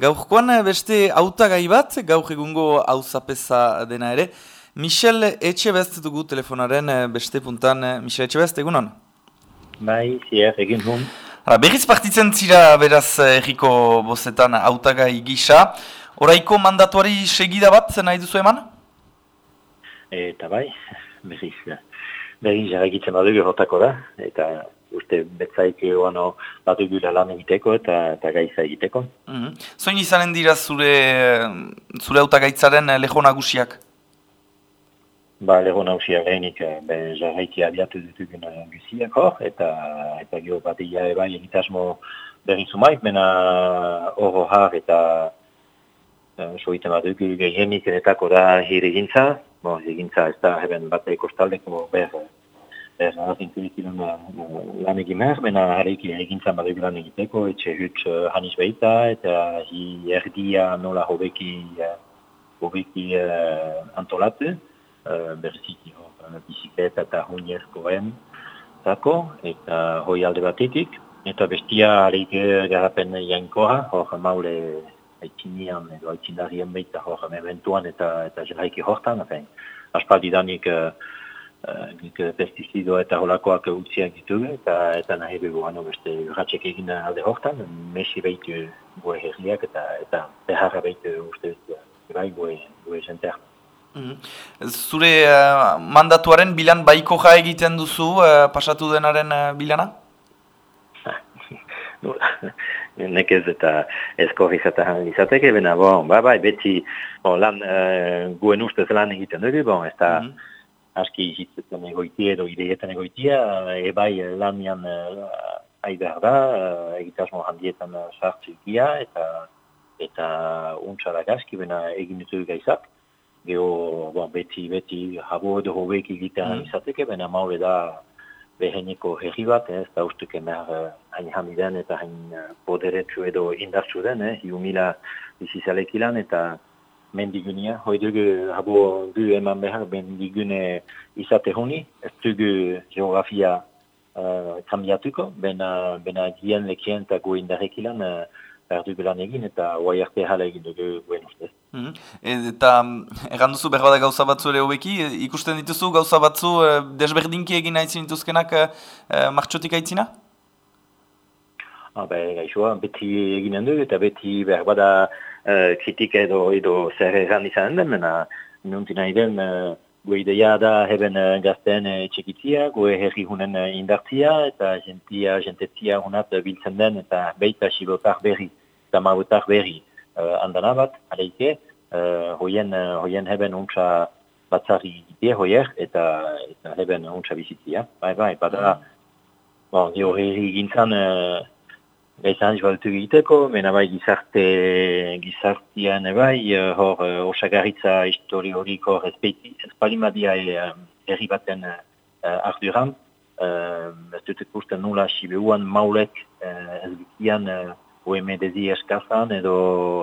Gaurkoan beste autagai bat, gaur egungo auzapeza dena ere. Michel Etxebest dugu telefonaren beste puntan. Michel Etxebest, egunon? Bai, zier, egin hun. Berriz partitzen zira beraz erriko bozetan autagai gisa. Horaiko mandatuari segida bat nahi duzu eman? Eta bai, berriz, berriz jarrakitzen badugu hortako da, eta uste betzaik oano batu gula lan egiteko eta, eta gaitza egiteko. Mm -hmm. Zoin izanen dira zure, zure auta gaitzaren leho nagusiak? Ba, leho nagusiak behinik ben jarraiki abiatu dutugun guziak hor, eta, eta gero bat ia bai egitasmo berriz umaik, mena oro har eta soiten bat dugu gehienik enetako da hiri gintza, bon, egintza ez da heben bat ekostaldeko behar ez azinturik lan egin behar, bena hareiki egintzen badegu lan egiteko, etxe hut uh, haniz behita, eta hi erdia nola hobeki, uh, hobeki uh, antolatu, uh, berziki hor, uh, bizikleta eta hunierkoen zako, eta hoi alde batetik, eta bestia hareiki garapen jainkoa, hor maule aitzinian edo aitzindarien behita hor mementuan eta, eta jelaiki hortan, aspaldi danik uh, nik uh, pestizido eta holakoak utziak ditugu, eta, eta nahi dugu ano beste urratxek egin alde hortan, mesi behitu goe herriak eta, eta beharra behitu uste bai goe, goe zenteak. Mm Zure uh, mandatuaren bilan baiko ja egiten duzu uh, pasatu denaren uh, bilana? nekez eta eskorri zatahan izateke, bena, bon, ba, bai, beti, bon, lan, uh, guen ustez lan egiten dugu, bon, ez da, mm -hmm aski hitzetan egoitia edo ideetan egoitia, ebai lanian uh, aidar da, uh, egitasmo handietan uh, sartzikia eta eta untsa gaski bena egin ditu gaizak. Geo, bon, beti, beti, habo edo hobek egitea mm. izateke, bena maule da beheniko herri bat, ez da ustuke mer hain hamiden eta hain poderetsu edo indartsu den, eh, hiumila bizizalekilan eta mendigunia, hoi dugu habo du eman behar mendigune izate honi, ez dugu geografia uh, kambiatuko, bena, bena gien lekien eta gu indarrekilan uh, behar dugu lan egin eta guai arte hala egin dugu guen ustez. Mm -hmm. Eta erran duzu behar gauza batzu ere hobeki, ikusten dituzu gauza batzu uh, desberdinki egin haitzin dituzkenak uh, martxotik haitzina? Ah, be, gaixoa, beti eginen du eta beti behar bada uh, kritika edo, edo zer erran izan den, mena nunti nahi den uh, gue ideia da heben uh, gazten uh, txekitzia, gue herri hunen uh, indartzia eta jentia, jentetzia hunat uh, biltzen den eta beita sibotar berri eta mabutar berri uh, andana bat, aleike, uh, hoien, uh, hoien heben untsa batzari ditie hoier eta, eta heben untsa bizitzia. Bai, bai, bada, mm. bon, dio herri gintzan uh, Gaizan izbaltu egiteko, mena bai gizarte, gizartian bai, uh, hor uh, osagaritza histori horiko respeti, ez palimadia uh, erri baten uh, arduran, uh, ez dut ikusten nula sibeuan maulek uh, ez bikian uh, OMDZ eskazan edo,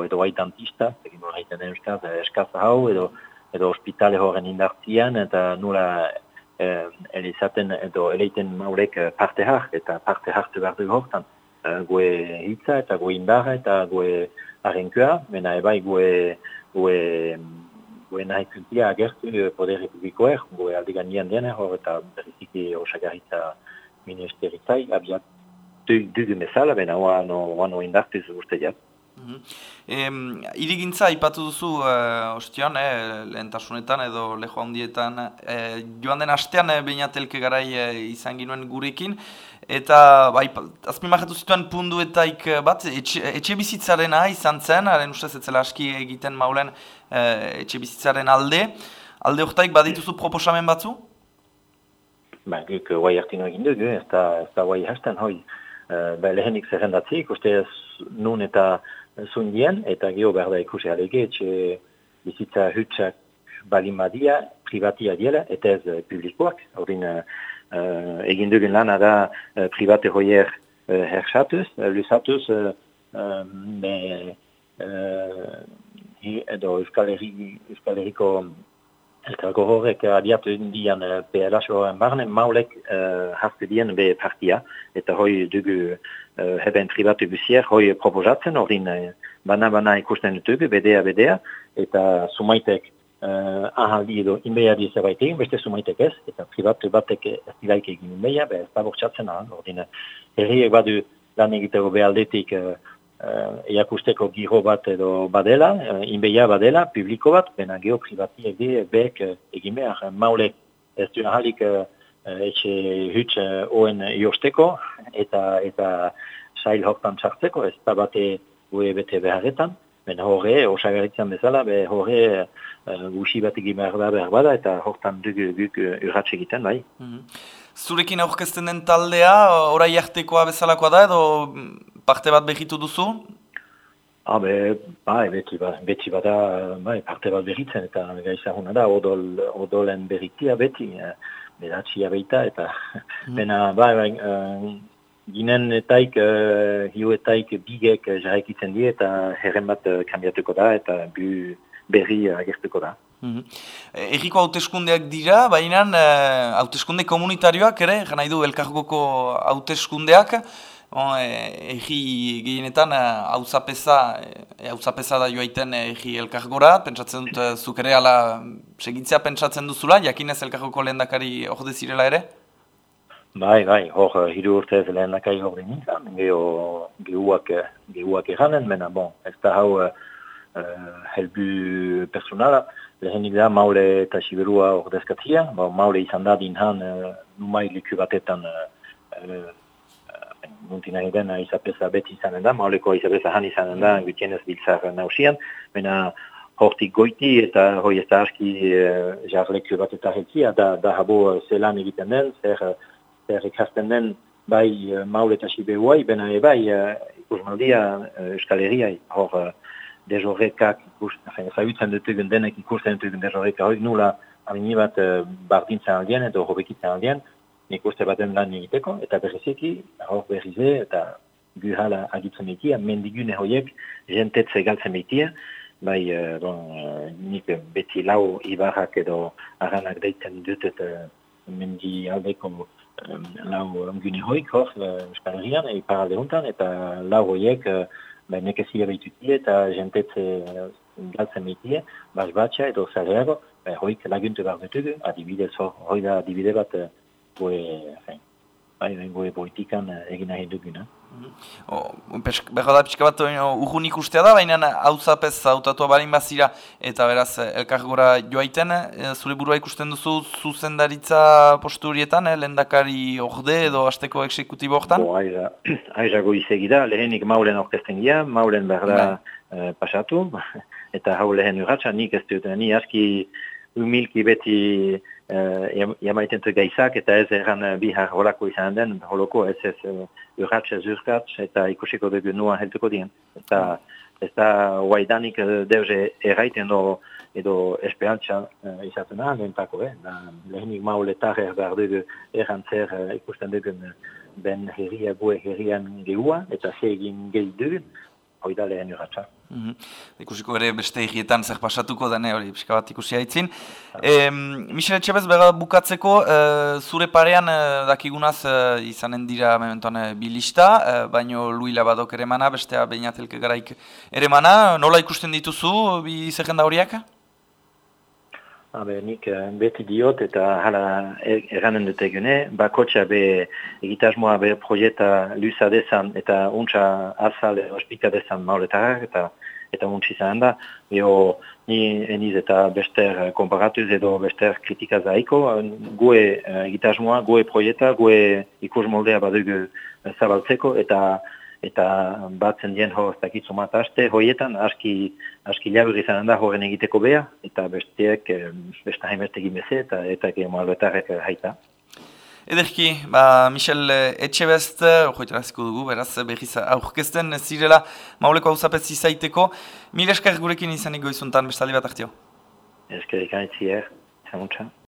edo aitantista, egin hori haiten euskaz, eskaza hau, edo, edo ospitale horren indartian, eta nula uh, elizaten edo eleiten maulek parte hart, eta parte hartu behar du hortan gue hitza eta gue indarra eta gue arrenkua, mena ebai gue, gue, gue nahi kuntia agertu poder republikoer, gue aldigan nian dena hor eta berriziki osagarritza ministeritzai, abiat dugu mesala, bena oano, oano indartuz uste jat. Mm irigintza ipatu duzu uh, ostion, eh, lehentasunetan edo leho handietan eh, joan den astean eh, bainatelke garai eh, izan ginuen gurekin eta bai, azpimahatu zituen punduetaik bat etxe, etxe bizitzaren izan zen, haren ustez etzela aski egiten maulen eh, etxe bizitzaren alde. Alde horretaik badituzu proposamen batzu? Ba, guk guai hartino egin dugu, ez da, guai hasten hoi. Uh, ba, lehenik zerrendatzik, uste ez nun eta zundien, eta geho behar da ikusi alege, etxe bizitza hutsak balimadia, privatia diela, eta ez uh, publikoak. Horin, uh, uh, egin dugun lana da uh, private hoier uh, hersatuz, uh, lusatuz, uh, um, uh, edo Euskal Herriko Elkargo horrek adiatu indian uh, PLH-oren barne, maulek uh, haste dien be partia, eta hoi dugu uh, heben privatu gusier, hoi proposatzen, ordin uh, bana-bana ikusten dutugu, bedea, bedea, eta sumaitek uh, ahaldi edo inbeiari zerbait egin, beste sumaitek ez, eta privatu batek ez dilaik egin inbeia, be ez da bortxatzen ahal, ordin herriek badu lan egiteko behaldetik uh, uh, eakusteko giro bat edo badela, uh, inbeia badela, publiko bat, bena geho privati ege bek uh, egin behar. Maulek ez du ahalik uh, etxe huts oen iosteko eta eta sail hortan txartzeko, ez da bate bete beharretan, bena horre, osagaritzen bezala, be horre uh, gusi bat egin behar da behar bada, eta hortan dugu guk urratxe egiten, bai. Mm Zurekin aurkezten den taldea, orai jartekoa bezalakoa da, edo parte bat behitu duzu? Ah, be, bai, beti, ba, beti bada, bai, parte bat behitzen, eta gaizaguna da, odol, odolen behitia beti, eh, beratxia behita, eta mm. bena, bai, bai, uh, ginen etaik, uh, hiu etaik bigek jarraikitzen die, eta herren bat kambiatuko da, eta bu berri agertuko da. Mm -hmm. Eriko hauteskundeak dira, baina hauteskunde komunitarioak ere, jana du elkargoko hauteskundeak, Bon, e, egi gehienetan hau e, e, da joaiten egi elkargora, pentsatzen dut zuk ere ala segitzea pentsatzen duzula, jakinez elkargoko lehen dakari hor zirela ere? Bai, bai, hor hiru urte ez lehen dakari hor nintzen, geho gehuak, gehuak eranen, mena, bon, ez da hau uh, helbu personala, lehenik da maule eta siberua hor dezkatzia, bon, maule izan da dinhan uh, numai liku batetan uh, muntina egiten izapesa beti izanen da, mauleko izapesa han izanen da, gutienez biltzar nausian, mena hortik goiti eta hoi ez da aski e, jarleku bat eta helkia, da, da habo zelan egiten den, zer, zer ikasten den bai e, maule eta sibe huai, bena e bai e, ikusmaldia Euskal Herriai, hor dezorrekak, zautzen dutugun denek ikusten dutugun dezorrekak, hori nula aminibat bardintzen aldien edo hobekitzen aldien, nik uste baten lan egiteko, eta berrizeki, hor berrize, eta guhala agitzen egitea, mendigune horiek jentetze galtzen egitea, bai, uh, bon, uh, nik beti lau ibarrak edo aranak deiten dut eta mendi aldeko um, lau gune hoik hor, Euskal Herrian, ipar alde hontan, eta lau horiek uh, bai, nekezia behitutie eta jentetze galtzen egitea, bas batxa edo zareago, bai, hoik laguntu behar dutugu, adibidez hori da adibide bat goe, bai, bai, goe politikan eh, egin nahi duguna. Berra da pixka bat urgun ikustea da, baina hau zapez autatua barin bazira eta beraz elkargora joaiten, eh, zure burua ikusten duzu zuzendaritza postu horietan, eh, lendakari orde edo azteko eksekutibo hortan? Bo, aiza, aiza da, lehenik maulen orkesten gira, maulen berda uh, pasatu, eta hau lehen urratxa, nik ez dut, ni aski humilki beti jamaiten tu gaizak eta ez erran uh, bihar holako izan den, holoko ez ez uh, urratx ez urratx eta ikusiko dugu nua heltuko dien. Eta ez da waidanik uh, deuze erraiten do, edo esperantza uh, izaten ahal entako, eh? Da, lehenik mauletar behar dugu errantzer uh, ikusten dugu ben herria gue herrian gehua eta zegin gehi dugu, hoi da lehen urratxa. Mm -hmm. Ikusiko ere beste egietan zer pasatuko dene hori pixka bat ikusi haitzin. E, Michel Etxebez, bega bukatzeko, e, zure parean e, dakigunaz e, izanen dira mementoan e, bilista, e, baino Luila badok ere mana, bestea bainatelke garaik ere mana. Nola ikusten dituzu bi zerrenda horiak? Habe, nik eh, beti diot eta hala erranen dut egune, bakotxa be egitasmoa be proieta luza dezan eta untsa azal ospika dezan mauletarak eta eta untsi zan da. Eo, ni eniz eta bester komparatuz edo bester kritika zaiko, gue eh, egitasmoa, gue proieta, gue ikus moldea badugu zabaltzeko eta eta batzen dien hor ez dakitzu aste, hoietan aski, aski labur izan da horren egiteko beha, eta besteak besta hainbeste egin beze, eta eta egin malbetarek haita. Ederki, ba, Michel Etxebest, hoiteraziko dugu, beraz, behiz aurkezten zirela mauleko hausapez izaiteko. Mil esker gurekin izanik goizuntan bestaldi bat hartio. Esker ikan itzier, zamuntza.